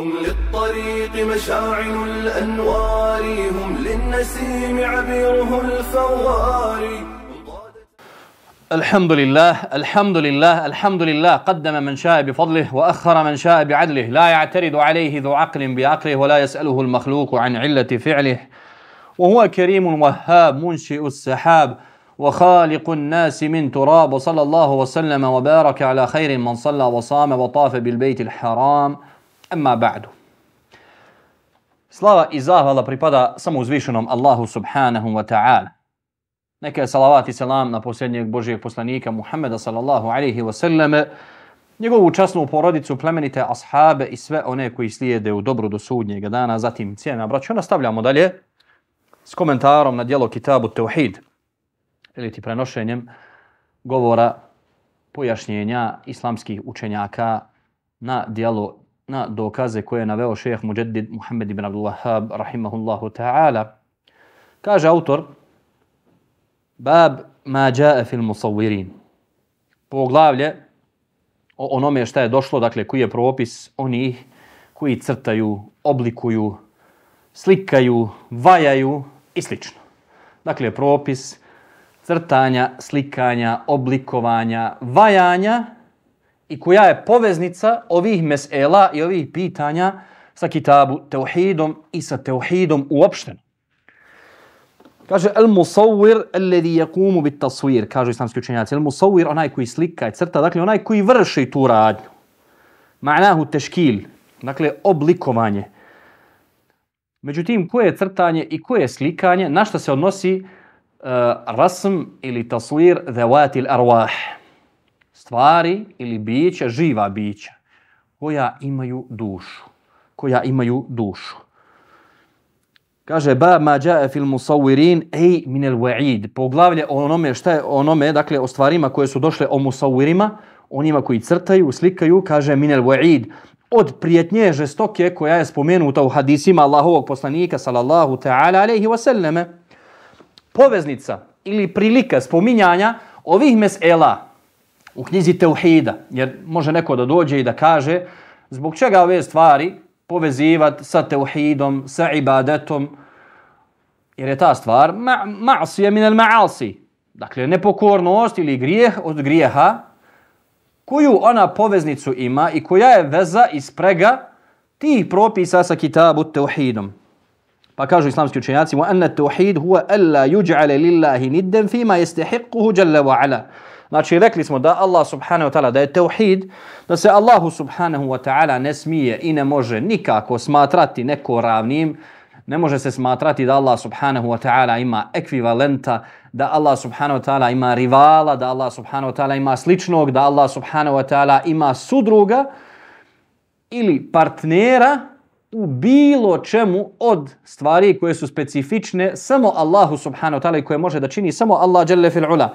هم للطريق مشاعل الأنوار هم للنسيم عبيره الفوار. الحمد لله الحمد لله الحمد لله قدم من شاء بفضله وأخر من شاء بعدله. لا يعترض عليه ذو عقل بعقله ولا يسأله المخلوق عن علة فعله. وهو كريم وهاب منشئ السحاب وخالق الناس من تراب. صلى الله وسلم وبارك على خير من صلى وصام وطاف بالبيت الحرام. Amma ba'du. Slava i zahvala pripada samo uzvišenom Allahu subhanahu wa ta'ala. Neka salavat i selam na posljednjeg Božijeg poslanika Muhammeda sallallahu alaihi wa sallam, njegovu učasnu porodicu, plemenite ashabe i sve one koji slijede u dobru do sudnjega dana, zatim cijena braćo, Nastavljamo dalje s komentarom na dijelo Kitabu Tauhid. ili ti prenošenjem govora pojašnjenja islamskih učenjaka na dijelo na dokaze koje je naveo šeheh Mujaddid Muhammed ibn Abdullah rahimahullahu ta'ala. Kaže autor Bab ma jaa fil musawirin. Poglavlje o onome šta je došlo, dakle koji je propis onih koji crtaju, oblikuju, slikaju, vajaju i slično. Dakle, propis crtanja, slikanja, oblikovanja, vajanja i koja je poveznica ovih mesela i ovih pitanja sa kitabu teuhidom i sa teuhidom uopšteno. Kaže, el musawir alladhi yaqumu bit taswir, kažu islamski učenjaci. El musawir, onaj koji slika i crta, dakle onaj koji vrši tu radnju. Ma'nahu teškil, dakle oblikovanje. Međutim, koje je crtanje i koje je slikanje, na što se odnosi uh, rasm ili taswir dhawatil arwah. Stvari ili bića, živa bića, koja imaju dušu. Koja imaju dušu. Kaže ba ma džae fil musawirin ay min al wa'id. Poglavlje o onome šta je onome, dakle o stvarima koje su došle o musawirima, onima koji crtaju, slikaju, kaže min al wa'id od prijetnje žestoke koja je spomenuta u hadisima Allahovog poslanika sallallahu ta'ala alaihi wasallame. Poveznica ili prilika spominjanja ovih mesela u knjizi Teuhida, jer može neko da dođe i da kaže zbog čega ove stvari povezivati sa teuhidom, sa ibadetom, jer je ta stvar ma'asija min minel ma'asi. Dakle, nepokornost ili grijeh od grijeha, koju ona poveznicu ima i koja je veza i sprega tih propisa sa kitabu teuhidom. Pa kažu islamski učenjaci, وَأَنَّ anna هُوَ huwa alla لِلَّهِ lillahi فِي fima jestehiquhu jalla wa ala. Znači, rekli smo da Allah subhanahu wa ta'ala, da je teuhid, da se Allahu subhanahu wa ta'ala ne smije i ne može nikako smatrati neko ravnim, ne može se smatrati da Allah subhanahu wa ta'ala ima ekvivalenta, da Allah subhanahu wa ta'ala ima rivala, da Allah subhanahu wa ta'ala ima sličnog, da Allah subhanahu wa ta'ala ima sudruga ili partnera u bilo čemu od stvari koje su specifične samo Allahu subhanahu wa ta'ala i koje može da čini samo Allah jalla fil ula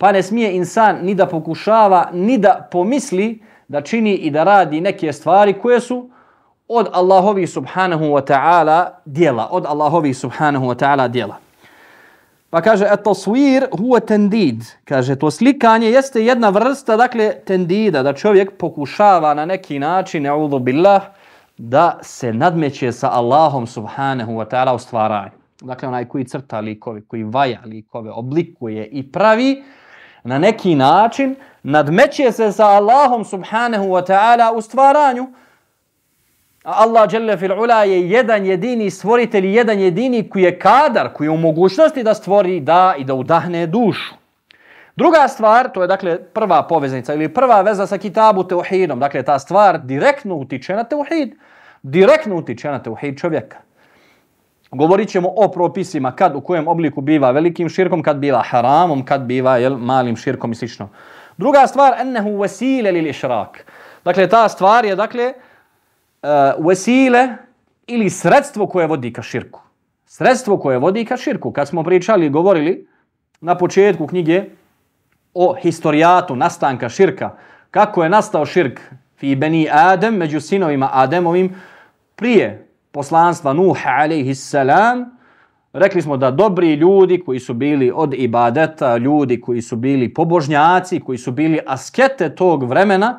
pa ne smije insan ni da pokušava, ni da pomisli da čini i da radi neke stvari koje su od Allahovi subhanahu wa ta'ala dijela. Od Allahovi subhanahu wa ta'ala dijela. Pa kaže, et taswir huwa tendid. Kaže, to slikanje jeste jedna vrsta, dakle, tendida, da čovjek pokušava na neki način, ne'udhu billah, da se nadmeće sa Allahom subhanahu wa ta'ala u stvaranju. Dakle, onaj koji crta likove, koji vaja likove, oblikuje i pravi, na neki način nadmeće se sa Allahom subhanahu wa ta'ala u stvaranju. A Allah jalla fil ula je jedan jedini stvoritelj, jedan jedini koji je kadar, koji je u mogućnosti da stvori, da i da udahne dušu. Druga stvar, to je dakle prva poveznica ili prva veza sa kitabu teuhidom. Dakle, ta stvar direktno utiče na teuhid. Direktno utiče na teuhid čovjeka. Govorit ćemo o propisima kad u kojem obliku biva velikim širkom, kad biva haramom, kad biva jel, malim širkom i slično. Druga stvar, ennehu vesile li išrak. Dakle, ta stvar je, dakle, uh, vesile ili sredstvo koje vodi ka širku. Sredstvo koje vodi ka širku. Kad smo pričali i govorili na početku knjige o historijatu nastanka širka, kako je nastao širk fi beni Adem, među sinovima Ademovim, prije poslanstva Nuha alaihi salam, rekli smo da dobri ljudi koji su bili od ibadeta, ljudi koji su bili pobožnjaci, koji su bili askete tog vremena,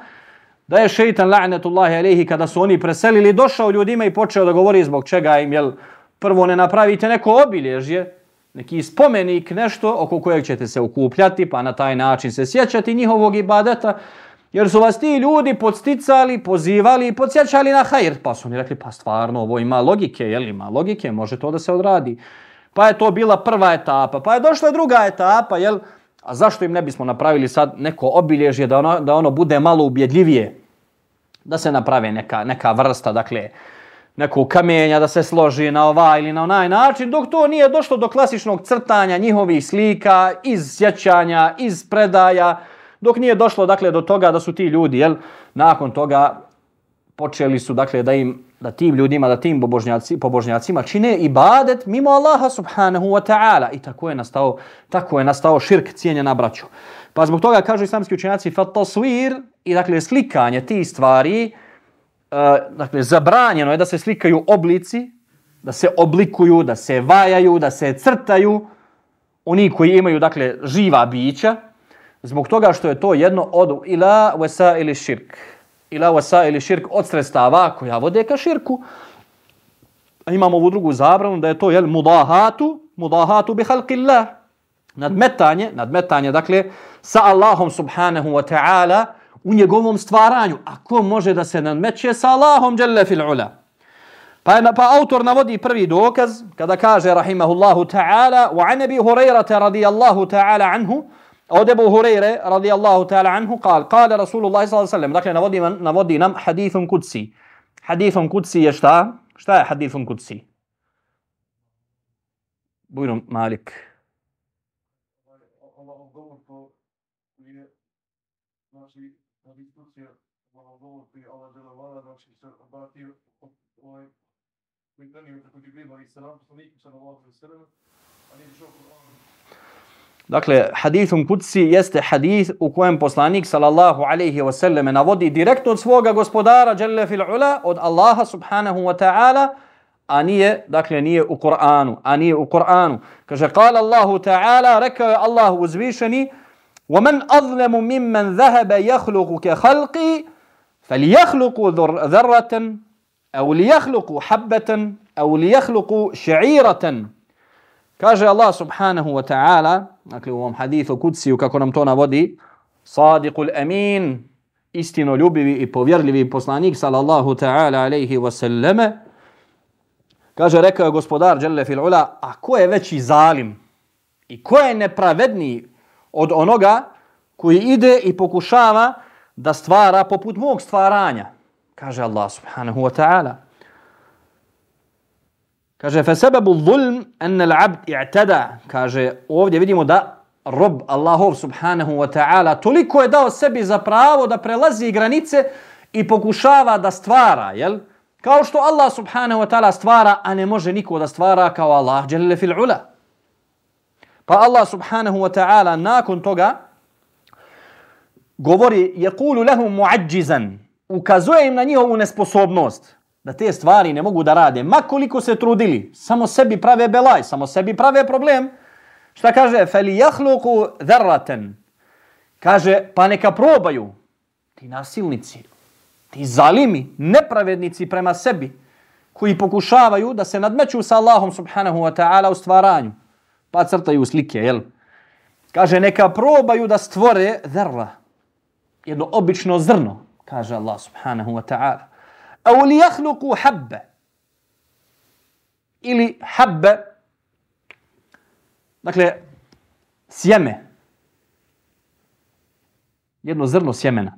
da je šeitan la'netullahi alaihi kada su oni preselili došao ljudima i počeo da govori zbog čega im jel prvo ne napravite neko obilježje, neki spomenik, nešto oko kojeg ćete se ukupljati, pa na taj način se sjećati njihovog ibadeta, jer su vas ti ljudi podsticali, pozivali i podsjećali na hajr. Pa su oni rekli, pa stvarno, ovo ima logike, jel ima logike, može to da se odradi. Pa je to bila prva etapa, pa je došla druga etapa, jel? A zašto im ne bismo napravili sad neko obilježje da ono, da ono bude malo ubjedljivije? Da se naprave neka, neka vrsta, dakle, nekog kamenja da se složi na ovaj ili na onaj način, dok to nije došlo do klasičnog crtanja njihovih slika, iz sjećanja, iz predaja, dok nije došlo dakle do toga da su ti ljudi, jel, nakon toga počeli su dakle da im da tim ljudima, da tim pobožnjaci, pobožnjacima čine ibadet mimo Allaha subhanahu wa ta'ala i tako je nastao tako je nastao širk cijenjena braćo. Pa zbog toga kažu islamski učenjaci fa taswir i dakle slikanje ti stvari uh, dakle zabranjeno je da se slikaju oblici, da se oblikuju, da se vajaju, da se crtaju oni koji imaju dakle živa bića zbog toga što je to jedno od ila wasa ili širk ila wasa ili širk od sredstava koja vode ka širku. A imamo ovu drugu zabranu da je to jel, mudahatu, mudahatu bi halqillah. Nadmetanje, nadmetanje, dakle, sa Allahom subhanahu wa ta'ala u njegovom stvaranju. A ko može da se nadmeće sa Allahom jalla fil ula? Pa, je, pa autor navodi prvi dokaz kada kaže rahimahullahu ta'ala wa anabi hurairata radijallahu ta'ala anhu od Ebu Hureyre radijallahu ta'ala anhu kal, kale Rasulullah sallallahu alaihi sallam, dakle navodi, navodi nam hadithun kudsi. Hadithun kudsi je šta? Šta je hadithun kudsi? Bujno Malik. Dakle, hadithun kudsi jeste hadith u kojem poslanik sallallahu alaihi wa sallam navodi direktno od svoga gospodara jalla fil ula od Allaha subhanahu wa ta'ala a nije, dakle nije u Kur'anu, a nije u Kur'anu. Kaže, kala Allahu ta'ala, rekao je Allah uzvišeni, وَمَنْ أَظْلَمُ مِمَّنْ ذَهَبَ يَخْلُقُ كَخَلْقِ فَلْيَخْلُقُ ذَرَّةً أَوْ لِيَخْلُقُ حَبَّةً أَوْ لِيَخْلُقُ شَعِيرَةً Kaže Allah subhanahu wa ta'ala, dakle u ovom hadithu kuciju kako nam to navodi, sadiqul amin, istino ljubivi i povjerljivi poslanik sallallahu ta'ala alaihi wa sallame, kaže rekao je gospodar Đelle fil ula, a ko je veći zalim i ko je nepravedniji od onoga koji ide i pokušava da stvara poput mog stvaranja, kaže Allah subhanahu wa ta'ala. Kaže, fe sebebu zulm enne l'abd i'tada. Kaže, ovdje vidimo da rob Allahov subhanahu wa ta'ala toliko je dao sebi za pravo da prelazi granice i pokušava da stvara, jel? Kao što Allah subhanahu wa ta'ala stvara, a ne može niko da stvara kao Allah, jelile fil ula. Pa Allah subhanahu wa ta'ala nakon toga govori, je kulu lehum ukazuje im na njihovu nesposobnost da te stvari ne mogu da rade, ma koliko se trudili, samo sebi prave belaj, samo sebi prave problem. Šta kaže? Feli jahluku dharraten. Kaže, pa neka probaju ti nasilnici, ti zalimi, nepravednici prema sebi, koji pokušavaju da se nadmeću sa Allahom subhanahu wa ta'ala u stvaranju. Pa crtaju slike, jel? Kaže, neka probaju da stvore dharra, jedno obično zrno, kaže Allah subhanahu wa ta'ala. A u li jahluku habbe? Ili habbe? Dakle, sjeme. Jedno zrno sjemena.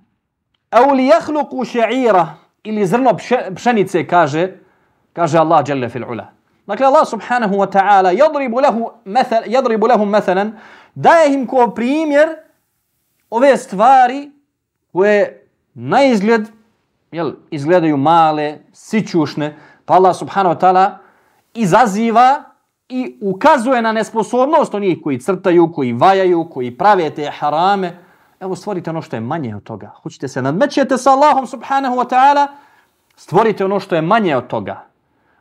A u li jahluku še'ira? Ili zrno pšenice kaže, kaže Allah Jelle fil ula. Dakle, Allah subhanahu wa ta'ala jadribu, lehu methel, jadribu lehum methelen, daje im ko primjer ove stvari koje na izgled jel, izgledaju male, sićušne, pa Allah subhanahu wa ta'ala izaziva i ukazuje na nesposobnost onih koji crtaju, koji vajaju, koji prave te harame. Evo stvorite ono što je manje od toga. Hoćete se nadmećete sa Allahom subhanahu wa ta'ala, stvorite ono što je manje od toga.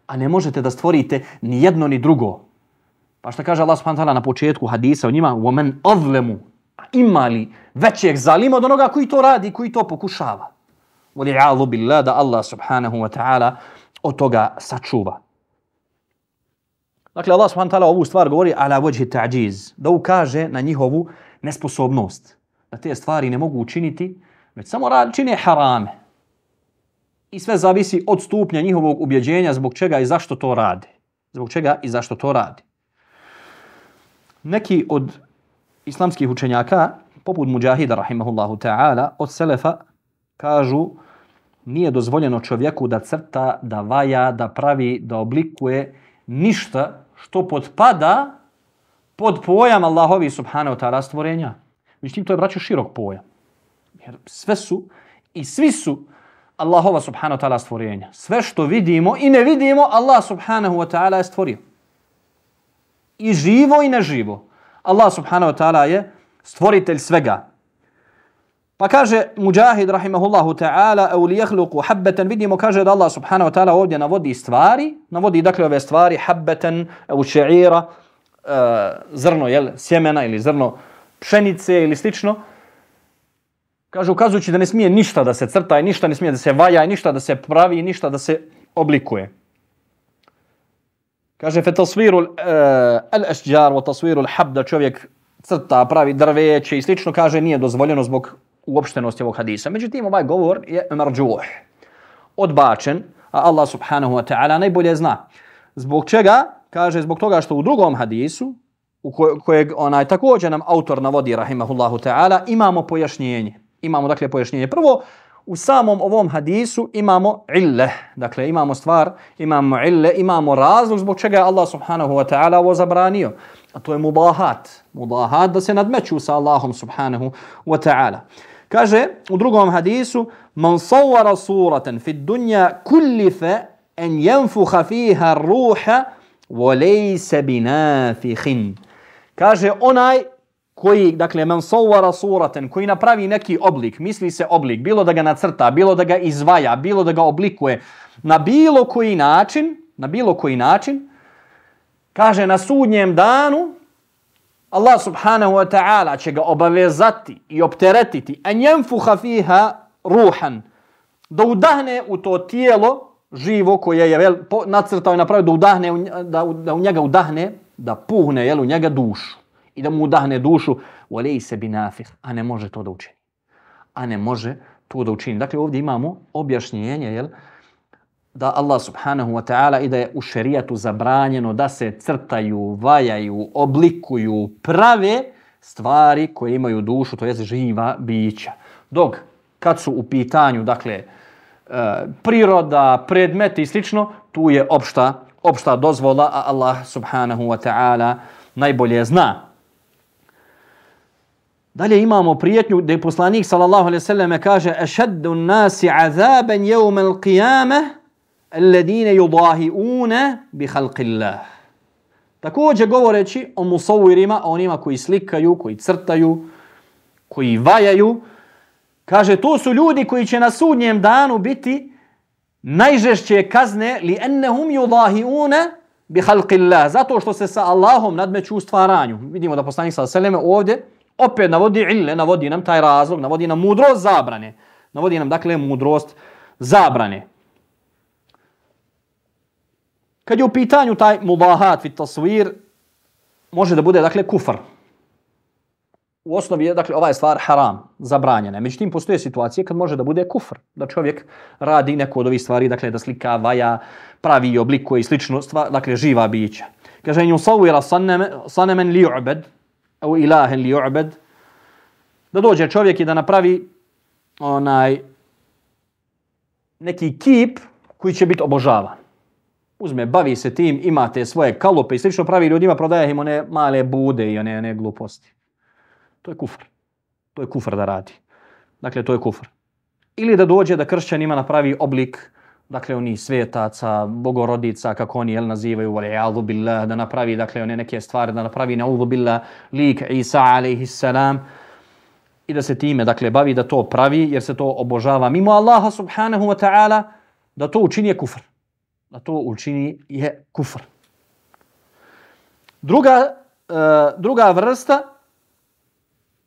A ne možete da stvorite ni jedno ni drugo. Pa što kaže Allah subhanahu wa ta'ala na početku hadisa o njima, وَمَنْ أَظْلَمُ Ima li većeg zalima od onoga koji to radi, koji to pokušava? Wali'adhu billah da Allah subhanahu wa ta'ala od toga sačuva. Dakle, Allah subhanahu wa ta'ala ovu stvar govori ala vođi ta'điz, da ukaže na njihovu nesposobnost. Da te stvari ne mogu učiniti, već samo čine harame. I sve zavisi od stupnja njihovog ubjeđenja zbog čega i zašto to rade. Zbog čega i zašto to radi. Neki od islamskih učenjaka, poput Mujahida, rahimahullahu ta'ala, od Selefa, kažu nije dozvoljeno čovjeku da crta, da vaja, da pravi, da oblikuje ništa što podpada pod pojam Allahovi subhanahu ta'ala stvorenja. Međutim, to je braćo širok pojam. Jer sve su i svi su Allahova subhanahu ta'ala stvorenja. Sve što vidimo i ne vidimo, Allah subhanahu wa ta'ala je stvorio. I živo i neživo. Allah subhanahu wa ta'ala je stvoritelj svega. Pa kaže Mujahid rahimahullahu ta'ala au li yakhluqu habatan vidimo kaže da Allah subhanahu wa ta'ala ovdje navodi stvari, navodi dakle ove stvari habatan au e, sha'ira uh, e, zrno jel sjemena ili zrno pšenice ili slično. Kaže ukazujući da ne smije ništa da se crta i ništa ne smije da se vaja i ništa da se pravi i ništa da se oblikuje. Kaže fe tasviru uh, e, al-ashjar wa tasviru al-habda čovjek crta, pravi drveće i slično kaže nije dozvoljeno zbog uopštenosti ovog hadisa. Međutim, ovaj govor je marđuh, odbačen, a Allah subhanahu wa ta'ala najbolje zna. Zbog čega? Kaže, zbog toga što u drugom hadisu, u kojeg onaj također nam autor navodi, rahimahullahu ta'ala, imamo pojašnjenje. Imamo, dakle, pojašnjenje. Prvo, u samom ovom hadisu imamo ille, dakle, imamo stvar, imamo ille, imamo razlog zbog čega je Allah subhanahu wa ta'ala ovo zabranio. A to je mudahat. Mudahat da se nadmeću sa Allahom subhanahu wa ta'ala. Kaže u drugom hadisu man sawara suratan fi dunya kullife an jenfuha fiha ruha wa laysa binafikhin. Kaže onaj koji, dakle, man sawara suratan, koji napravi neki oblik, misli se oblik, bilo da ga nacrta, bilo da ga izvaja, bilo da ga oblikuje, na bilo koji način, na bilo koji način, kaže na sudnjem danu, Allah subhanahu wa ta'ala će ga obavezati i opteretiti. A njenfuha fiha ruhan. Da udahne u to tijelo živo koje je vel, po, nacrtao i napravio da udahne da, da u njega udahne da puhne jel, u njega dušu. I da mu udahne dušu. Volej se binafih. A ne može to da učini. A ne može to da učini. Dakle ovdje imamo objašnjenje jel, da Allah subhanahu wa ta'ala i da je u šerijatu zabranjeno da se crtaju, vajaju, oblikuju, prave stvari koje imaju dušu, to je živa bića. Dok kad su u pitanju, dakle, e, priroda, predmeti i slično, tu je opšta, opšta dozvola, a Allah subhanahu wa ta'ala najbolje zna. Dalje imamo prijetnju da poslanik sallallahu alaihi sallam kaže ešeddu nasi azaban jevme l'qiyamah alladine yudahiuna bi khalqillah. Također govoreći o musawirima, onima koji slikaju, koji crtaju, koji vajaju, kaže to su ljudi koji će na sudnjem danu biti najžešće kazne li ennehum yudahiuna bi khalqillah. Zato što se sa Allahom nadmeću u stvaranju. Vidimo da poslanik sa seleme ovdje opet navodi ille, navodi nam taj razlog, navodi nam mudrost zabrane. Navodi nam dakle mudrost zabrane. Kad je u pitanju taj mubahat fit tasvir, može da bude, dakle, kufr. U osnovi je, dakle, ova je stvar haram, zabranjena. Međutim, postoje situacije kad može da bude kufr. Da čovjek radi neko od ovih stvari, dakle, da slika, vaja, pravi oblikuje i slično, stvar, dakle, živa bića. Kaže, nju savira sanemen li u'bed, au ilahen li u'bed, da dođe čovjek i da napravi onaj neki kip koji će biti obožavan uzme, bavi se tim, imate svoje kalupe i slično pravi ljudima, prodaje im one male bude i one, one gluposti. To je kufr. To je kufr da radi. Dakle, to je kufr. Ili da dođe da kršćanima napravi oblik, dakle, oni svetaca, bogorodica, kako oni jel, nazivaju, vole, albu billah, da napravi, dakle, one neke stvari, da napravi na albu billah, lik Isa, alaihi salam, i da se time, dakle, bavi da to pravi, jer se to obožava mimo Allaha subhanahu wa ta'ala, da to učini je kufr da to učini je kufr. Druga, e, druga vrsta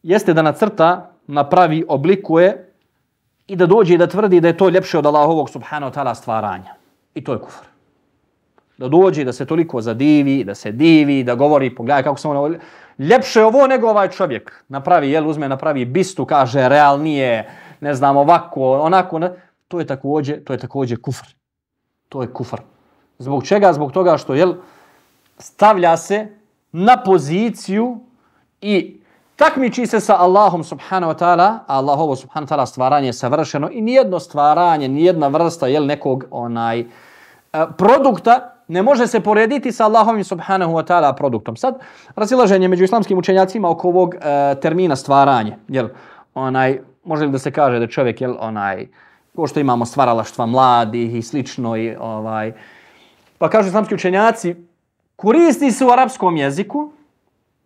jeste da nacrta, napravi, oblikuje i da dođe i da tvrdi da je to ljepše od Allahovog subhanahu wa ta'ala stvaranja. I to je kufr. Da dođe da se toliko zadivi, da se divi, da govori, pogledaj kako se ono... Ljepše ovo nego ovaj čovjek. Napravi, jel, uzme, napravi bistu, kaže, realnije, ne znam, ovako, onako. Ne? To je također, to je također kufr. To je kufar. Zbog čega? Zbog toga što, jel, stavlja se na poziciju i takmiči se sa Allahom subhanahu wa ta'ala, a Allahovo subhanahu wa ta'ala stvaranje je savršeno i nijedno stvaranje, nijedna vrsta jel, nekog onaj e, produkta ne može se porediti sa Allahovim subhanahu wa ta'ala produktom. Sad, razilaženje među islamskim učenjacima oko ovog e, termina stvaranje, jel, onaj, može li da se kaže da čovjek, jel, onaj, ko što imamo stvaralaštva mladih i slično i ovaj, pa kažu islamski učenjaci, koristi se u arapskom jeziku,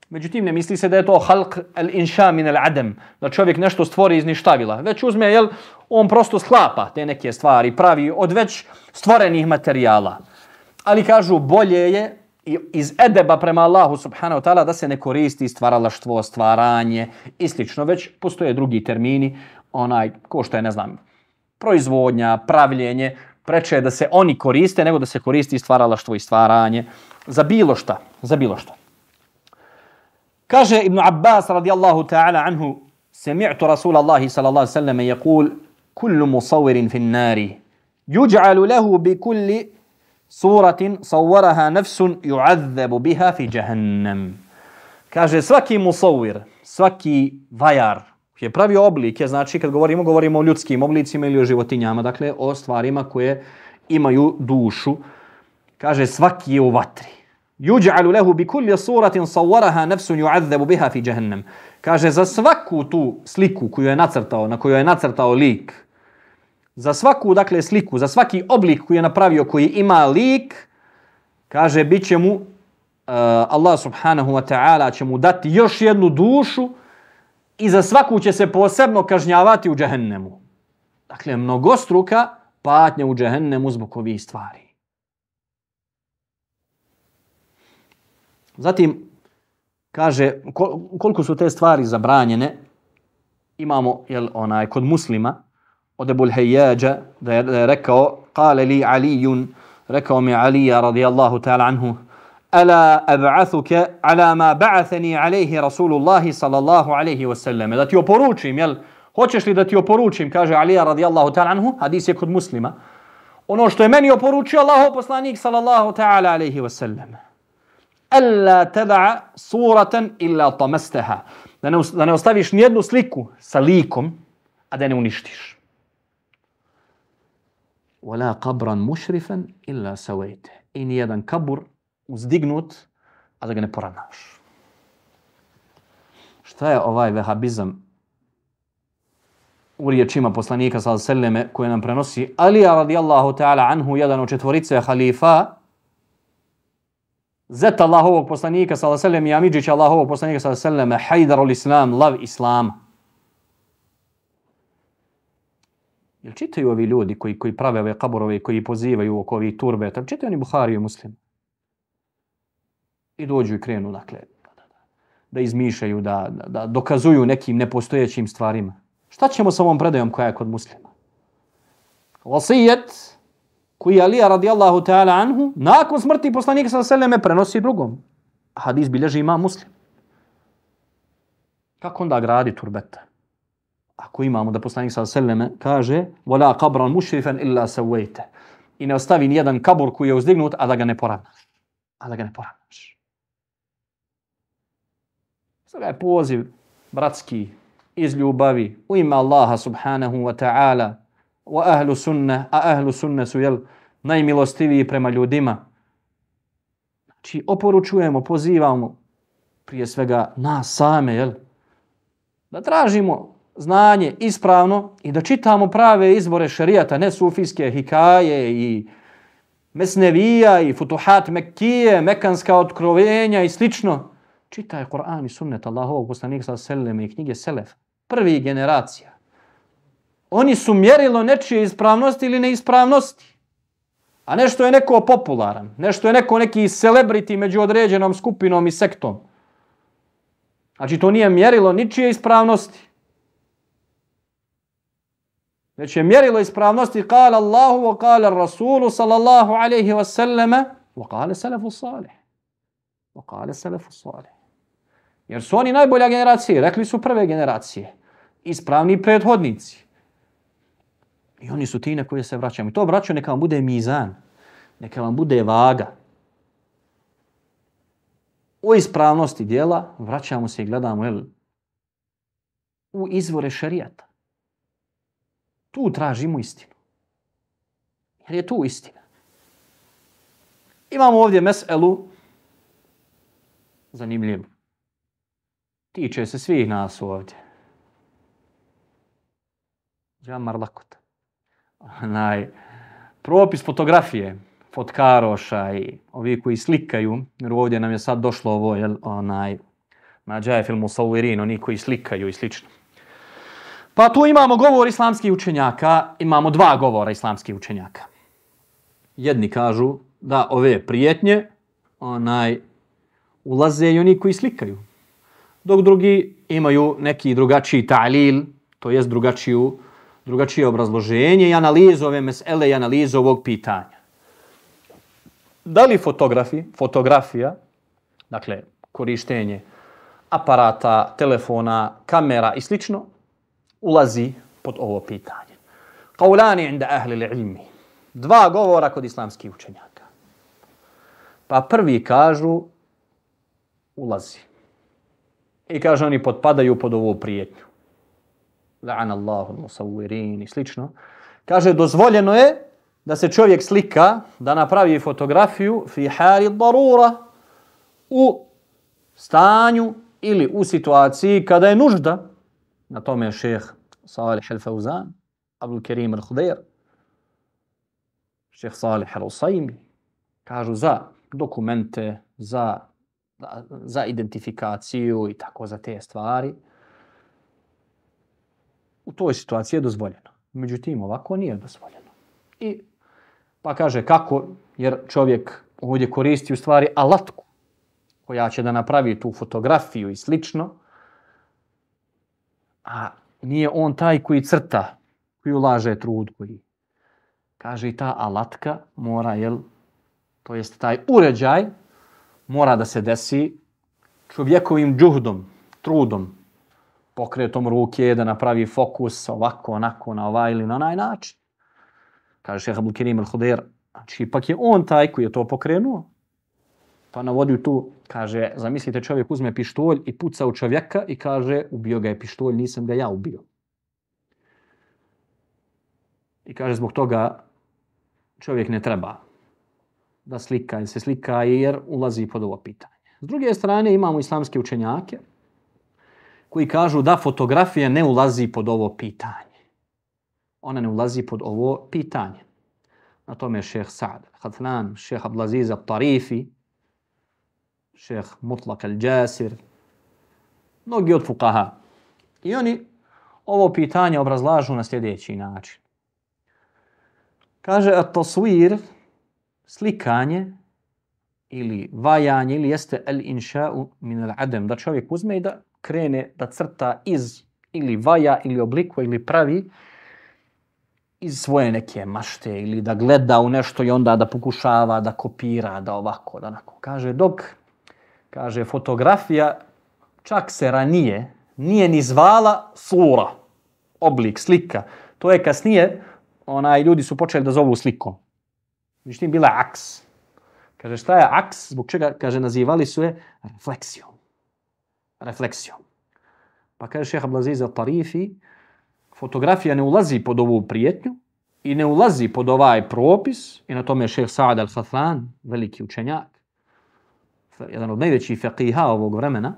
Međutim, ne misli se da je to halq al-inša min al-adem, da čovjek nešto stvori iz ništavila. Već uzme, jel, on prosto sklapa te neke stvari, pravi od već stvorenih materijala. Ali kažu, bolje je iz edeba prema Allahu subhanahu wa ta'ala da se ne koristi stvaralaštvo, stvaranje i slično. Već postoje drugi termini, onaj, ko što je, ne znam, proizvodnja, pravljenje, preče je da se oni koriste nego da se koristi stvaralaštvo i stvaranje za bilo šta, za bilo šta. Kaže Ibn Abbas radijallahu ta'ala anhu, sami'tu Rasulallahi sallallahu alaihi sallam yaqul, kullu musawirin fin nari, yuj'alu lahu bi kulli suratin sawwaraha nafsun yu'adzabu biha fi jahannam. Kaže svaki musawir, svaki vajar, je pravi oblik, je znači kad govorimo, govorimo o ljudskim oblicima ili o životinjama, dakle o stvarima koje imaju dušu. Kaže svaki je u vatri. Yuđa'alu lehu bi kulli suratin sawwaraha nafsun yu'adhabu biha fi jahannam. Kaže za svaku tu sliku koju je nacrtao, na koju je nacrtao lik, za svaku dakle sliku, za svaki oblik koji je napravio koji ima lik, kaže bit će mu uh, Allah subhanahu wa ta'ala će mu dati još jednu dušu i za svaku će se posebno kažnjavati u džehennemu. Dakle, mnogostruka patnja u džehennemu zbog ovih stvari. Zatim, kaže, koliko su te stvari zabranjene, imamo, jel, onaj, kod muslima, od Ebul Hejjađa, da je, da je rekao, kale li Alijun, rekao mi Alija radijallahu ta'ala anhu, ala ab'athuke ala ma ba'athani alaihi Rasulullahi sallallahu alaihi wasallam. Da ti oporučim, jel, hoćeš li da ti oporučim, kaže Alija radijallahu ta'ala anhu, hadis je kod muslima, ono što je meni oporučio Allahov poslanik sallallahu ta'ala alaihi wasallam alla tada'a suratan illa tamastaha. Da ne, da ne ostaviš nijednu sliku sa likom, a da ne uništiš. Wala qabran mushrifan illa sawayte. I nijedan kabur uzdignut, a da ga ne poravnaš. Šta je ovaj vehabizam u riječima poslanika sallallahu selleme koje nam prenosi Alija radijallahu ta'ala anhu, jedan od četvorice halifa, zeta Allahovog poslanika sallallahu alejhi ve sellem i amidžić Allahovog poslanika sallallahu alejhi ve sellem hajdarul islam lav islam Jel čitaju ovi ljudi koji koji prave ove kaburove koji pozivaju oko ovih turbe, tam čitaju oni Buhari i Muslim. I dođu i krenu, dakle, da izmišljaju, da, da, da dokazuju nekim nepostojećim stvarima. Šta ćemo sa ovom predajom koja je kod muslima? Vasijet, koji Alija radijallahu ta'ala anhu nakon smrti poslanika sa seleme prenosi drugom. Hadis bilježi ima muslim. Kako onda gradi turbeta? Ako imamo da poslanik sa seleme kaže wala قَبْرًا mushrifan illa sawaita. I ne ostavi nijedan kabur koji je uzdignut, a da ga ne poravnaš. A da ga ne poravnaš. Stoga je poziv bratski iz ljubavi u ime Allaha subhanahu wa ta'ala wa ahlu sunne, a ahlu sunne su jel, najmilostiviji prema ljudima. Znači, oporučujemo, pozivamo prije svega nas same, jel? da tražimo znanje ispravno i da čitamo prave izbore šerijata, ne sufijske hikaje i mesnevija i futuhat Mekkije, mekanska otkrovenja i slično. Čitaj Kur'an i sunnet Allahovog poslanika sa seleme i knjige Selef. Prvi generacija. Oni su mjerilo nečije ispravnosti ili neispravnosti. A nešto je neko popularan, nešto je neko neki celebrity među određenom skupinom i sektom. Znači to nije mjerilo ničije ispravnosti. već je mjerilo ispravnosti kala Allahu wa kala Rasulu sallallahu alaihi wa sallama wa kala salafu salih. Wa kala salafu salih. Jer su oni najbolja generacija, rekli su prve generacije, ispravni prethodnici. I oni su ti na koje se vraćamo. I to, braćo, neka vam bude mizan, neka vam bude vaga. U ispravnosti dijela vraćamo se i gledamo jel, u izvore šarijata. Tu tražimo istinu. Jer je tu istina. Imamo ovdje meselu zanimljivu. Tiče se svih nas ovdje. Džamar Lakota. Onaj, propis fotografije fotkaroša i ovi koji slikaju, jer ovdje nam je sad došlo ovo, jel, onaj, mađaje filmu Sauvirin, oni koji slikaju i slično. Pa tu imamo govor islamskih učenjaka, imamo dva govora islamskih učenjaka. Jedni kažu da ove prijetnje onaj, ulaze i oni koji slikaju. Dok drugi imaju neki drugačiji ta'lil, to jest drugačiju, drugačije obrazloženje i analizu ove mesele i analizu ovog pitanja. Da li fotografi, fotografija, dakle korištenje aparata, telefona, kamera i slično, ulazi pod ovo pitanje. Qaulani inda ahli ilmi. Dva govora kod islamskih učenjaka. Pa prvi kažu ulazi. I kaže oni potpadaju pod ovu prijetnju. La'an Allahu musawwirin i slično. Kaže dozvoljeno je da se čovjek slika da napravi fotografiju fi hali darura u stanju ili u situaciji kada je nužda na tome je šeheh Salih al-Fawzan, Abdul Kerim al-Khudair, šeheh Salih al-Usaymi, kažu za dokumente, za, za identifikaciju i tako za te stvari. U toj situaciji je dozvoljeno. Međutim, ovako nije dozvoljeno. I pa kaže kako, jer čovjek ovdje koristi u stvari alatku koja će da napravi tu fotografiju i slično, a nije on taj koji crta, koji ulaže trud, koji kaže i ta alatka mora, jel, to jest taj uređaj, mora da se desi čovjekovim džuhdom, trudom, pokretom ruke, da napravi fokus ovako, onako, na ovaj ili na onaj način. Kaže šeha Abdelkirim al-Hudair, znači ipak je on taj koji je to pokrenuo. Pa navodi tu, kaže, zamislite čovjek uzme pištolj i puca u čovjeka i kaže, ubio ga je pištolj, nisam ga ja ubio. I kaže, zbog toga čovjek ne treba da slika, se slika jer ulazi pod ovo pitanje. S druge strane imamo islamske učenjake koji kažu da fotografija ne ulazi pod ovo pitanje. Ona ne ulazi pod ovo pitanje. Na tome je šeheh Sa'd, Hadlan, šeheh Ablaziz al-Tarifi, šeheh Mutlak al-Jasir, mnogi od fukaha. I oni ovo pitanje obrazlažu na sljedeći način. Kaže, a tasvir, slikanje ili vajanje ili jeste el inša'u min al adem, da čovjek uzme i da krene da crta iz ili vaja ili obliku ili pravi iz svoje neke mašte ili da gleda u nešto i onda da pokušava da kopira, da ovako, da onako. Kaže, dok, kaže, fotografija čak se ranije nije ni zvala sura, oblik, slika. To je kasnije, onaj, ljudi su počeli da zovu slikom. Međutim, bila aks. Kaže, šta je aks? Zbog čega, kaže, nazivali su je refleksijom. Refleksijom. Pa kaže šeha Blaziza Tarifi, fotografija ne ulazi pod ovu prijetnju i ne ulazi pod ovaj propis, i na tome je šeha Sa'ad al-Fathan, veliki učenjak, jedan od najvećih faqiha ovog vremena,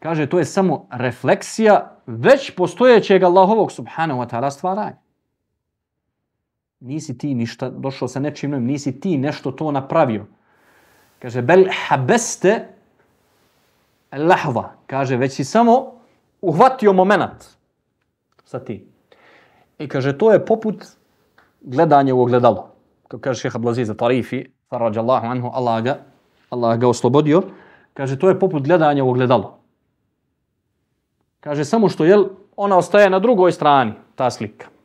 kaže, to je samo refleksija već postojećeg Allahovog subhanahu wa ta'ala stvaranja nisi ti ništa, došao sa nečim novim, nisi ti nešto to napravio. Kaže, bel habeste lahva. Kaže, već si samo uhvatio moment sa ti. I kaže, to je poput gledanja u ogledalo. Kao kaže šeha Blaziza Tarifi, farađa Allahu anhu, Allah ga, Allah ga oslobodio. Kaže, to je poput gledanja u ogledalo. Kaže, samo što je ona ostaje na drugoj strani, ta slika.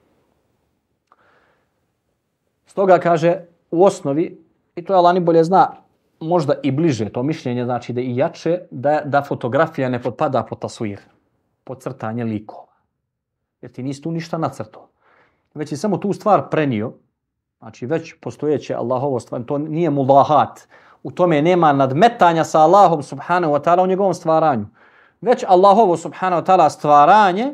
Stoga kaže u osnovi, i to je Allah bolje zna, možda i bliže to mišljenje, znači da i jače, da, da fotografija ne potpada pod tasvir, pod crtanje likova. Jer ti nisi tu ništa nacrto. Već je samo tu stvar prenio, znači već postojeće Allahovo stvar, to nije mulahat, u tome nema nadmetanja sa Allahom subhanahu wa ta'ala u njegovom stvaranju. Već Allahovo subhanahu wa ta'ala stvaranje,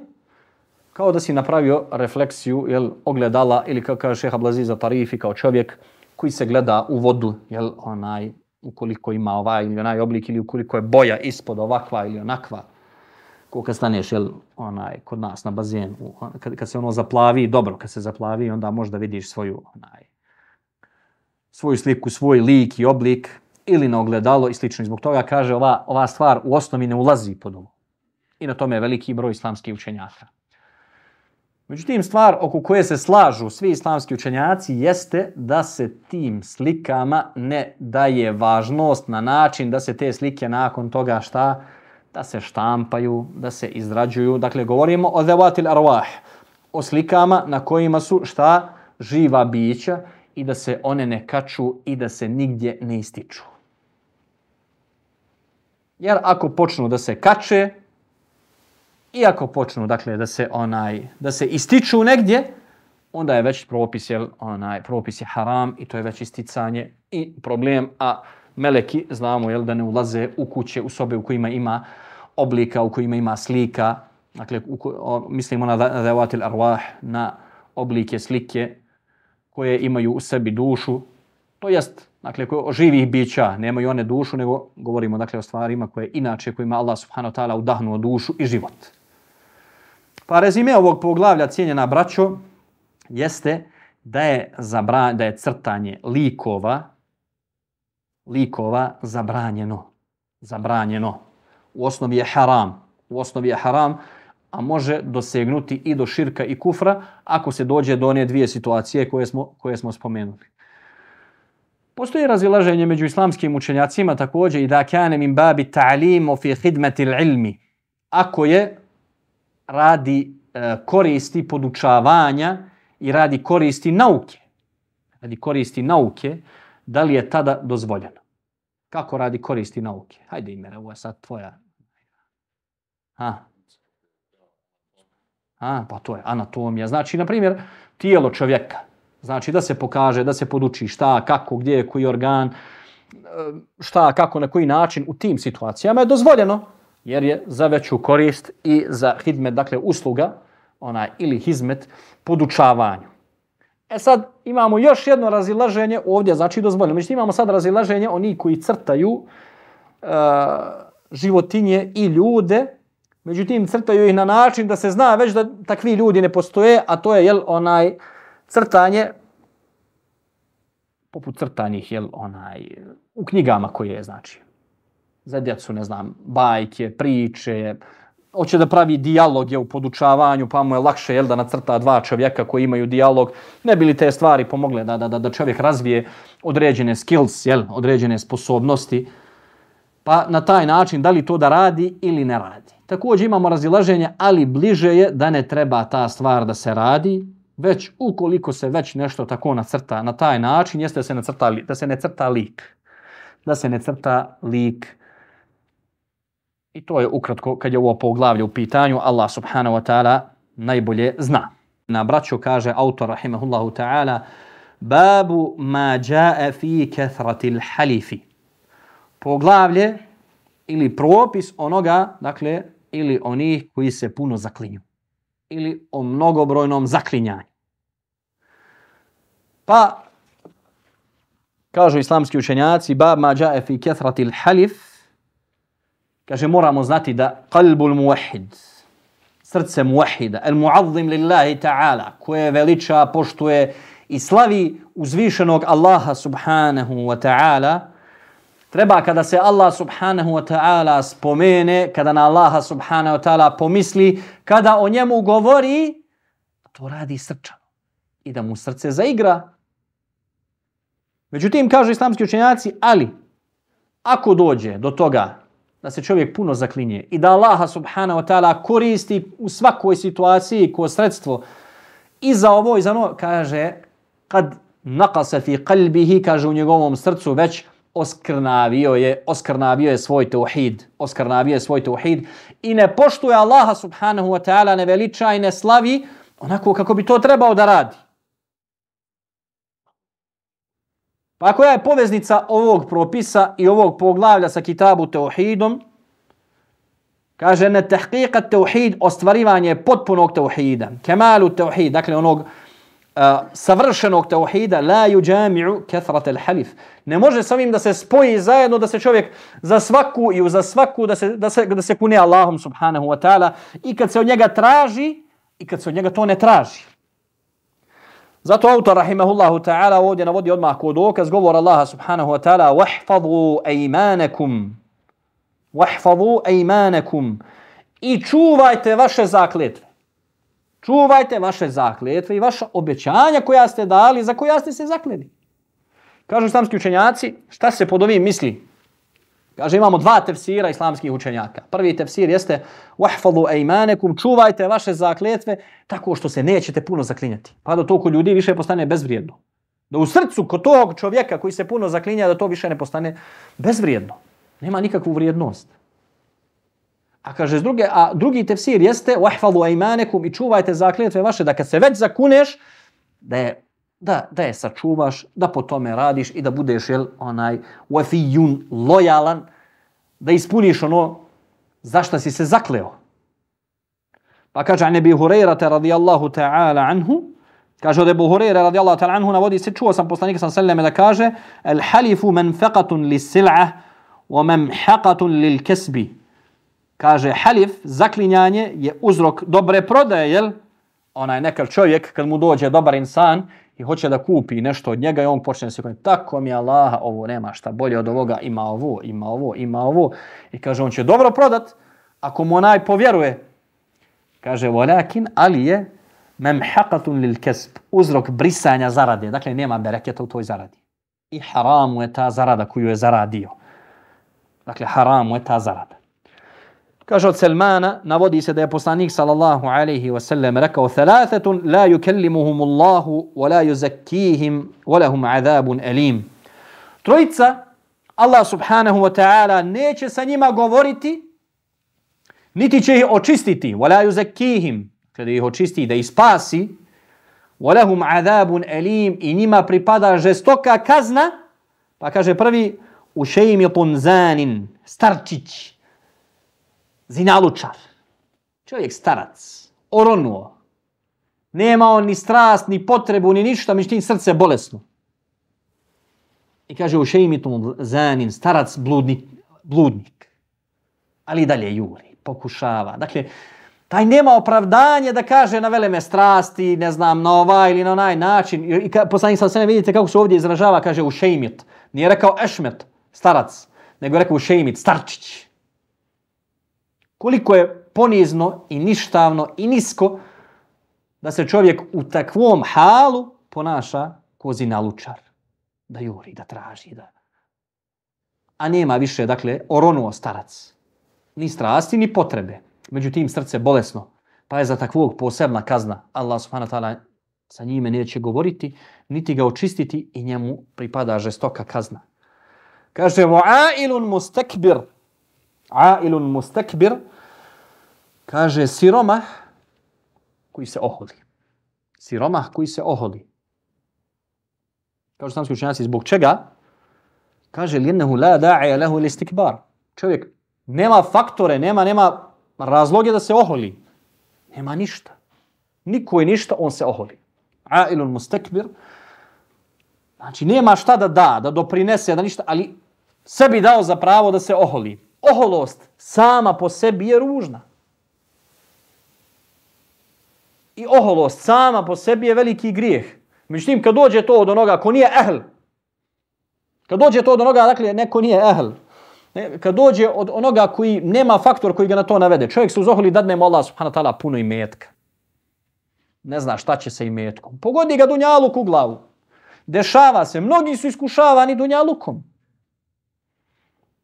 kao da si napravio refleksiju jel, ogledala ili kao kaže šeha Blaziza Tarifi kao čovjek koji se gleda u vodu, jel, onaj, ukoliko ima ovaj ili onaj oblik ili ukoliko je boja ispod ovakva ili onakva. Ko kad staneš jel, onaj, kod nas na bazenu, kad, kad se ono zaplavi, dobro, kad se zaplavi, onda možda vidiš svoju, onaj, svoju sliku, svoj lik i oblik ili na ogledalo i slično. Zbog toga kaže ova, ova stvar u osnovi ne ulazi pod ovo. I na tome je veliki broj islamskih učenjaka. Međutim, stvar oko koje se slažu svi islamski učenjaci jeste da se tim slikama ne daje važnost na način da se te slike nakon toga šta da se štampaju, da se izrađuju. Dakle, govorimo o devatil arwah, o slikama na kojima su šta živa bića i da se one ne kaču i da se nigdje ne ističu. Jer ako počnu da se kače, iako počnu dakle da se onaj da se ističu negdje onda je već propis je onaj propis je haram i to je već isticanje i problem a meleki znamo jel da ne ulaze u kuće u sobe u kojima ima oblika u kojima ima slika. Dakle u, o, mislimo na zawatil arwah na oblike slike koje imaju u sebi dušu. To jest dakle koje živih bića nemaju one dušu nego govorimo dakle o stvarima koje inače kojima Allah subhanahu wa taala udahnuo dušu i život. Pa rezime ovog poglavlja, cijenjena braćo, jeste da je, zabra, da je crtanje likova, likova zabranjeno. Zabranjeno. U osnovi je haram. U osnovi je haram, a može dosegnuti i do širka i kufra ako se dođe do one dvije situacije koje smo, koje smo spomenuli. Postoji razilaženje među islamskim učenjacima također i da kane min babi ta'limu fi hidmeti ilmi. Ako je radi e, koristi podučavanja i radi koristi nauke. Radi koristi nauke, da li je tada dozvoljeno? Kako radi koristi nauke? Hajde ime, ovo je sad tvoja. Ha? Ha, pa to je anatomija. Znači, na primjer, tijelo čovjeka. Znači, da se pokaže, da se poduči šta, kako, gdje, koji organ, e, šta, kako, na koji način u tim situacijama je dozvoljeno jer je za veću korist i za hidmet, dakle usluga, ona ili hizmet podučavanju. E sad imamo još jedno razilaženje ovdje, znači dozvoljeno. Međutim imamo sad razilaženje oni koji crtaju uh, životinje i ljude, međutim crtaju ih na način da se zna već da takvi ljudi ne postoje, a to je jel onaj crtanje poput crtanih jel onaj u knjigama koje je znači za djecu, ne znam, bajke, priče, hoće da pravi dijalog je u podučavanju, pa mu je lakše jel, da nacrta dva čovjeka koji imaju dijalog, ne bi li te stvari pomogle da, da, da, da čovjek razvije određene skills, jel, određene sposobnosti, pa na taj način da li to da radi ili ne radi. Također imamo razilaženje, ali bliže je da ne treba ta stvar da se radi, već ukoliko se već nešto tako nacrta na taj način, jeste da se, nacrta, da se ne crta lik. Da se ne crta lik I to je ukratko kad je ovo poglavlje u pitanju, Allah subhanahu wa ta'ala najbolje zna. Na braću kaže autor rahimahullahu ta'ala Babu ma jae fi kathratil halifi. Poglavlje ili propis onoga, dakle, ili onih koji se puno zaklinju. Ili o mnogobrojnom zaklinjanju. Pa, kažu islamski učenjaci, bab ma jae fi kathratil halif, Kaže, moramo znati da kalbul muwahid, srce muwahida, el muazzim lillahi ta'ala, koje veliča, poštuje i slavi uzvišenog Allaha subhanahu wa ta'ala, treba kada se Allah subhanahu wa ta'ala spomene, kada na Allaha subhanahu wa ta'ala pomisli, kada o njemu govori, to radi srčano i da mu srce zaigra. Međutim, kažu islamski učenjaci, ali ako dođe do toga da se čovjek puno zaklinje i da Allaha subhanahu wa ta'ala koristi u svakoj situaciji ko sredstvo. I za ovo i za ono, kaže kad nakasa fi qalbihi kaže u njegovom srcu već oskrnavio je oskrnavio je svoj tauhid oskrnavio je svoj tauhid i ne poštuje Allaha subhanahu wa ta'ala ne veliča i ne slavi onako kako bi to trebao da radi. Pa koja je poveznica ovog propisa i ovog poglavlja sa kitabu tauhidom? Kaže ne tehkika tauhid ostvarivanje potpunog tauhida. Kemalu tauhid, dakle onog uh, savršenog tauhida la yujami'u kathrat al-halif. Ne može sa ovim da se spoji zajedno da se čovjek za svaku i za svaku da se da se da se kune Allahom subhanahu wa ta'ala i kad se od njega traži i kad se od njega to ne traži. Zato autor rahimahullahu ta'ala ovdje navodi odmah kod dokaz govor Allaha subhanahu wa ta'ala wahfadhu aymanakum wahfadhu aymanakum i čuvajte vaše zakletve. Čuvajte vaše zakletve i vaša obećanja koja ste dali, za koja ste se zakleli. Kažu islamski učenjaci, šta se pod ovim misli? Kaže, imamo dva tefsira islamskih učenjaka. Prvi tefsir jeste wahfadhu aymanekum, čuvajte vaše zakletve tako što se nećete puno zaklinjati. Pa da toku ljudi više postane bezvrijedno. Da u srcu kod tog čovjeka koji se puno zaklinja, da to više ne postane bezvrijedno. Nema nikakvu vrijednost. A kaže, druge, a drugi tefsir jeste wahfadhu aymanekum i čuvajte zakletve vaše, da kad se već zakuneš, da je da, da je sačuvaš, da po tome radiš i da budeš jel, onaj wafijun, lojalan, da ispuniš ono za što si se zakleo. Pa kaže an bi Hureyra radijallahu ta'ala anhu, kaže od Ebu Hureyra radijallahu ta'ala anhu, navodi se, čuo sam poslanika sam selleme da kaže, el halifu menfaqatun li sil'a, wa memhaqatun lil kesbi. Kaže, halif, zaklinjanje, je uzrok dobre prodaje, jel? Onaj nekad čovjek, kad mu dođe dobar insan, i hoće da kupi nešto od njega i on počne se kojim, tako mi Allah ovo nema šta bolje od ovoga ima ovo ima ovo ima ovo. I kaže on će dobro prodat ako mu onaj povjeruje. Kaže volakin, ali je memhaqatun lil kesb, uzrok brisanja zarade. Dakle nema bereketa u toj zaradi. I haramu je ta zarada koju je zaradio. Dakle haramu je ta zarada. Kaže od Selmana, navodi se da je poslanik sallallahu alaihi wa sallam rekao thalathatun la yukellimuhum Allahu wa la yuzakkihim wa lahum azabun alim. Trojica, Allah subhanahu wa ta'ala neće sa njima govoriti, niti će ih očistiti, wa la yuzakkihim, kada ih očisti da ih spasi, wa lahum azabun alim i njima pripada žestoka kazna, pa kaže prvi, u zanin, starčić, zinalučar, čovjek starac, oronuo, nema on ni strast, ni potrebu, ni ništa, međutim srce bolesno. I kaže u šeimitom zanin, starac bludnik, bludnik, ali dalje juri, pokušava. Dakle, taj nema opravdanje da kaže na veleme strasti, ne znam, na ovaj ili na onaj način. I poslanik sam se ne vidite kako se ovdje izražava, kaže u šeimit. Nije rekao ešmet, starac, nego rekao u šeimit, starčić koliko je ponizno i ništavno i nisko da se čovjek u takvom halu ponaša kozi nalučar. Da juri, da traži, da... A nema više, dakle, oronuo starac. Ni strasti, ni potrebe. Međutim, srce bolesno. Pa je za takvog posebna kazna. Allah subhanahu wa ta'ala sa njime neće govoriti, niti ga očistiti i njemu pripada žestoka kazna. Kaže, mu'ailun ilun mustekbir, Ailun mustakbir kaže siromah koji se oholi. Siromah koji se oholi. Kaže samski učenjaci, zbog čega? Kaže, li lijenehu la da'a lehu istikbar Čovjek nema faktore, nema, nema razloge da se oholi. Nema ništa. Niko je ništa, on se oholi. Ailun mustakbir. Znači, nema šta da da, da doprinese, da ništa, ali sebi dao za pravo da se oholi oholost sama po sebi je ružna. I oholost sama po sebi je veliki grijeh. Međutim, kad dođe to od onoga ko nije ehl, kad dođe to od onoga, dakle, neko nije ehl, ne, kad dođe od onoga koji nema faktor koji ga na to navede, čovjek se uzoholi dadne mu Allah subhanahu ta'ala puno imetka. Ne zna šta će sa imetkom. Pogodi ga dunjaluk u glavu. Dešava se, mnogi su iskušavani dunjalukom.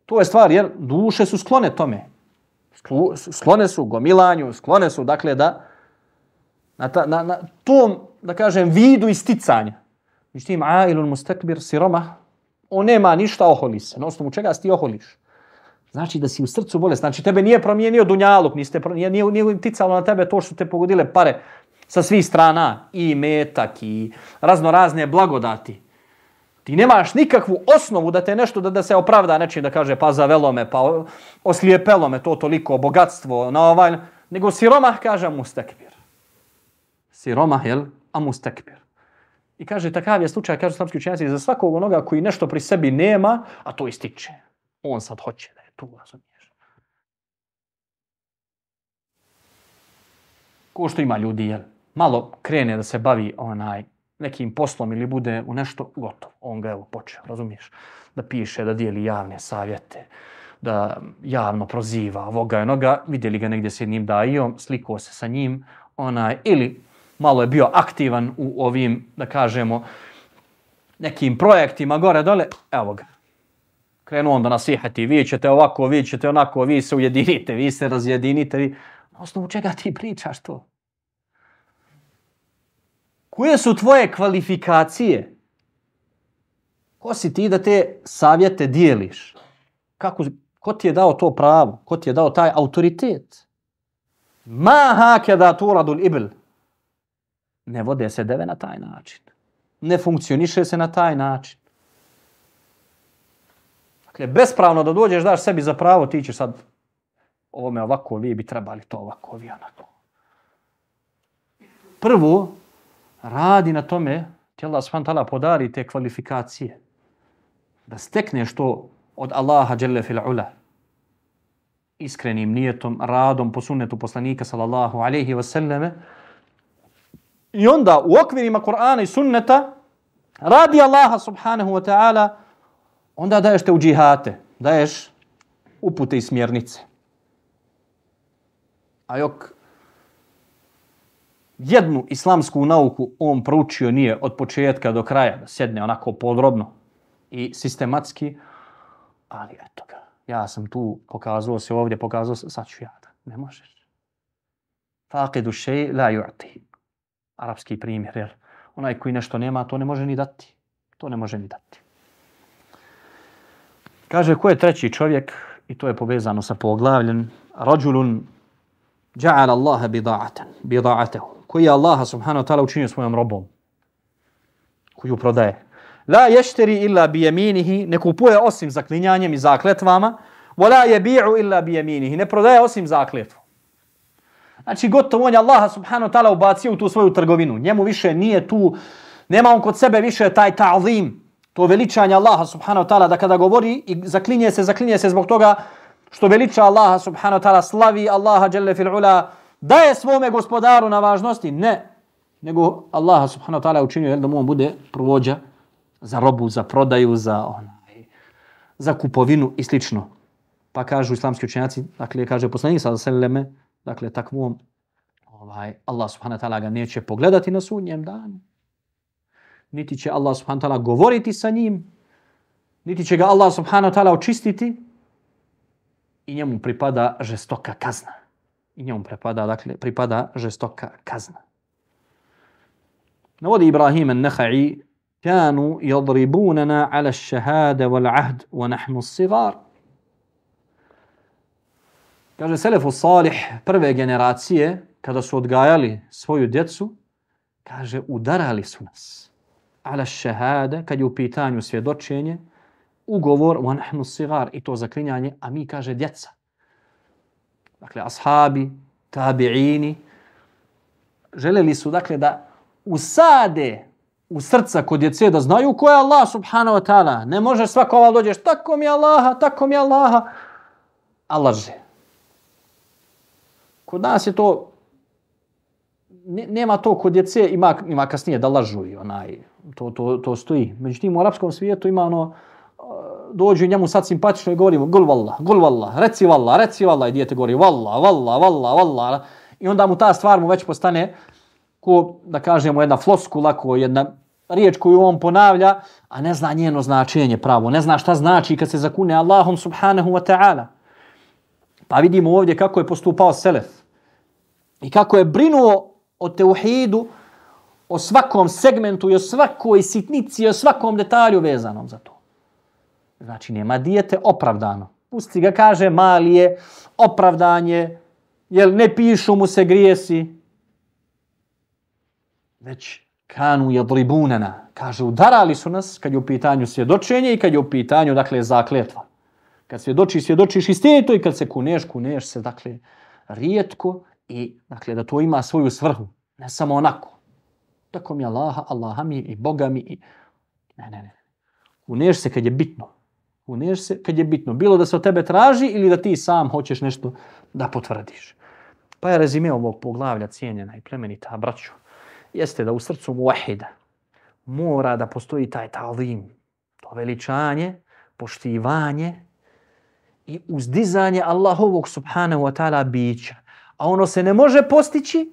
To je stvar, jer duše su sklone tome. Sklone su gomilanju, sklone su, dakle, da na, ta, na, na tom, da kažem, vidu isticanja. Međutim, ailun mustakbir, siroma, on nema ništa, oholi se. Na osnovu čega si ti oholiš? Znači da si u srcu bolest. Znači tebe nije promijenio dunjaluk, niste, nije, nije, nije ticalo na tebe to što te pogodile pare sa svih strana. I metak, i razno razne blagodati. Ti nemaš nikakvu osnovu da te nešto, da, da se opravda nečim da kaže pa zavelo me, pa oslijepelo me to toliko bogatstvo, na ovaj, nego siromah kaže mustekbir. Siromah, jel? A mustekbir. I kaže, takav je slučaj, kaže slamski učenjaci, za svakog onoga koji nešto pri sebi nema, a to ističe. On sad hoće da je tu, razumiješ. Ko što ima ljudi, jel? Malo krene da se bavi onaj nekim poslom ili bude u nešto gotovo. On ga evo počeo, razumiješ? Da piše, da dijeli javne savjete, da javno proziva ovoga i onoga. Vidjeli ga negdje s jednim dajom, sliko se sa njim, onaj, ili malo je bio aktivan u ovim, da kažemo, nekim projektima gore dole, evo ga. Krenuo on da nasihati, vi ćete ovako, vi ćete onako, vi se ujedinite, vi se razjedinite. Vi... Na osnovu čega ti pričaš to? Koje su tvoje kvalifikacije? Ko si ti da te savjete dijeliš? Kako, ko ti je dao to pravo? Ko ti je dao taj autoritet? Ma hake da turadul ibl. Ne vode se deve na taj način. Ne funkcioniše se na taj način. Dakle, bespravno da dođeš, daš sebi za pravo, ti ćeš sad ovome ovako, vi bi trebali to ovako, vi onako. Prvo, radi na tome, ti Allah s.w.t. podari te kvalifikacije. Da stekneš to od Allaha dželle fil ula. Iskrenim nijetom, radom po sunnetu poslanika sallallahu alaihi ve selleme. I onda u okvirima Kur'ana i sunneta radi Allaha subhanahu wa ta'ala onda daješ te u džihate, daješ upute i smjernice. A jok, jednu islamsku nauku on proučio nije od početka do kraja, da sedne onako podrobno i sistematski, ali eto ga, ja sam tu pokazao se ovdje, pokazao se, sad ću ja da, ne možeš. Faqidu šej la yu'ti. Arapski primjer, jer onaj koji nešto nema, to ne može ni dati. To ne može ni dati. Kaže, ko je treći čovjek, i to je povezano sa poglavljen, rađulun ja'ala Allaha bida'atan, bida'atahu koji je Allah subhanahu wa ta'ala učinio svojom robom, koju prodaje. La ješteri illa bi jeminihi, ne kupuje osim zaklinjanjem i zakletvama, wala jebi'u illa bi jeminihi, ne prodaje osim zakletvom. Znači, gotovo on je Allah subhanahu wa ta'ala ubacio u tu svoju trgovinu. Njemu više nije tu, nema on kod sebe više taj ta'zim, to veličanje Allaha subhanahu wa ta'ala, da kada govori i zaklinje se, zaklinje se zbog toga što veliča Allaha subhanahu wa ta'ala, slavi Allaha jalla fil ula, daje svome gospodaru na važnosti? Ne. Nego Allah subhanahu wa ta'ala učinio jel, da mu on bude provođa za robu, za prodaju, za onaj, za kupovinu i slično. Pa kažu islamski učenjaci, dakle, kaže poslanik sa seleme, dakle, takvom, ovaj, Allah subhanahu wa ta'ala ga neće pogledati na sudnjem danu. Niti će Allah subhanahu wa ta'ala govoriti sa njim, niti će ga Allah subhanahu wa ta'ala očistiti i njemu pripada žestoka kazna i njom pripada, dakle, pripada žestoka kazna. Navodi Ibrahim al-Nakha'i, kanu yadribunana ala shahada wal ahd wa nahnu sigar. Kaže Selefu Salih, prve generacije, kada su odgajali svoju djecu, kaže, udarali su nas. Ala shahada, kad je u pitanju svjedočenje, ugovor wa nahnu sigar, i to zaklinjanje, a mi, kaže, djeca dakle ashabi, tabiini, želeli su dakle da usade u srca kod djece da znaju ko je Allah subhanahu wa ta'ala. Ne možeš svako ova dođeš, tako mi je Allaha, tako mi je Allaha. A laže. Kod nas je to, nema to kod djece, ima, ima kasnije da lažu i onaj, to, to, to stoji. Međutim, u arapskom svijetu ima ono, dođu njemu sad simpatično i govorimo gul valla, gul valla, reci valla, reci valla i dijete govori valla, valla, valla, valla. I onda mu ta stvar mu već postane ko, da kažemo, jedna floskula, ko jedna riječ koju on ponavlja, a ne zna njeno značenje pravo, ne zna šta znači kad se zakune Allahom subhanahu wa ta'ala. Pa vidimo ovdje kako je postupao Selef i kako je brinuo o teuhidu o svakom segmentu i o svakoj sitnici i o svakom detalju vezanom za to. Znači, nema dijete opravdano. Pusti ga, kaže, mali je, opravdanje, jel ne pišu mu se grijesi, već kanu jadribunana. Kaže, udarali su nas kad je u pitanju svjedočenje i kad je u pitanju, dakle, zakletva. Kad svjedočiš, svjedočiš istinito i kad se kuneš, kuneš se, dakle, rijetko i, dakle, da to ima svoju svrhu. Ne samo onako. Tako mi Allaha, Allaha mi i Boga mi i... Ne, ne, ne. Kuneš se kad je bitno. Kuneš se kad je bitno. Bilo da se od tebe traži ili da ti sam hoćeš nešto da potvrdiš. Pa je rezime ovog poglavlja cijenjena i plemenita, braću, jeste da u srcu muahida mora da postoji taj talim, to veličanje, poštivanje i uzdizanje Allahovog subhanahu wa ta'ala bića. A ono se ne može postići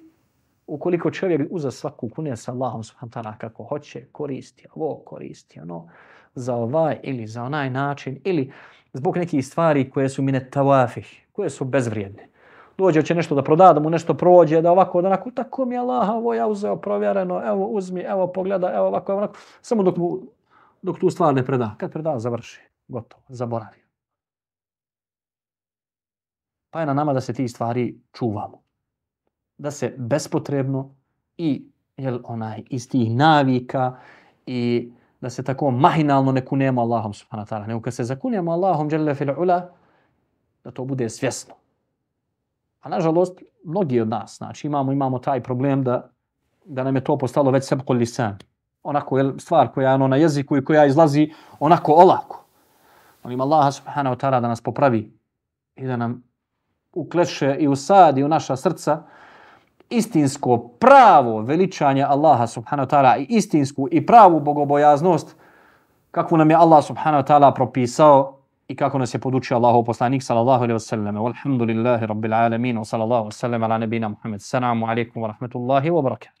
ukoliko čovjek uza svaku kune sa Allahom subhanahu wa ta'ala kako hoće, koristi ovo, koristi ono, za ovaj ili za onaj način ili zbog nekih stvari koje su mine tawafih, koje su bezvrijedne. Dođe će nešto da proda, da mu nešto prođe, da ovako, da onako, tako mi je Allah, ovo ja uzeo provjereno, evo uzmi, evo pogleda, evo ovako, evo onako, samo dok, mu, dok tu stvar ne preda. Kad preda, završi, gotovo, zaboravi. Pa je na nama da se ti stvari čuvamo. Da se bespotrebno i jel, onaj, iz tih navika i da se tako mahinalno ne kunemo Allahom subhanahu wa ta'ala. Nego kad se zakunemo Allahom jalla fil ula, da to bude svjesno. A nažalost, mnogi od nas, znači imamo imamo taj problem da da nam je to postalo već sebko lisan. Onako je stvar koja je ono na jeziku i koja izlazi onako olako. Molim Allaha subhanahu wa ta'ala da nas popravi i da nam ukleše i usadi u naša srca istinsko pravo veličanje Allaha subhanahu wa ta'ala i istinsku i pravu bogobojaznost kakvu nam je Allah subhanahu wa ta'ala propisao i kako nas je podučio Allahov poslanik sallallahu alejhi ve selleme. Walhamdulillahi rabbil alamin wa sallallahu alejhi ve sellem ala nabina Muhammad. Assalamu alejkum wa rahmetullahi wa barakatuh.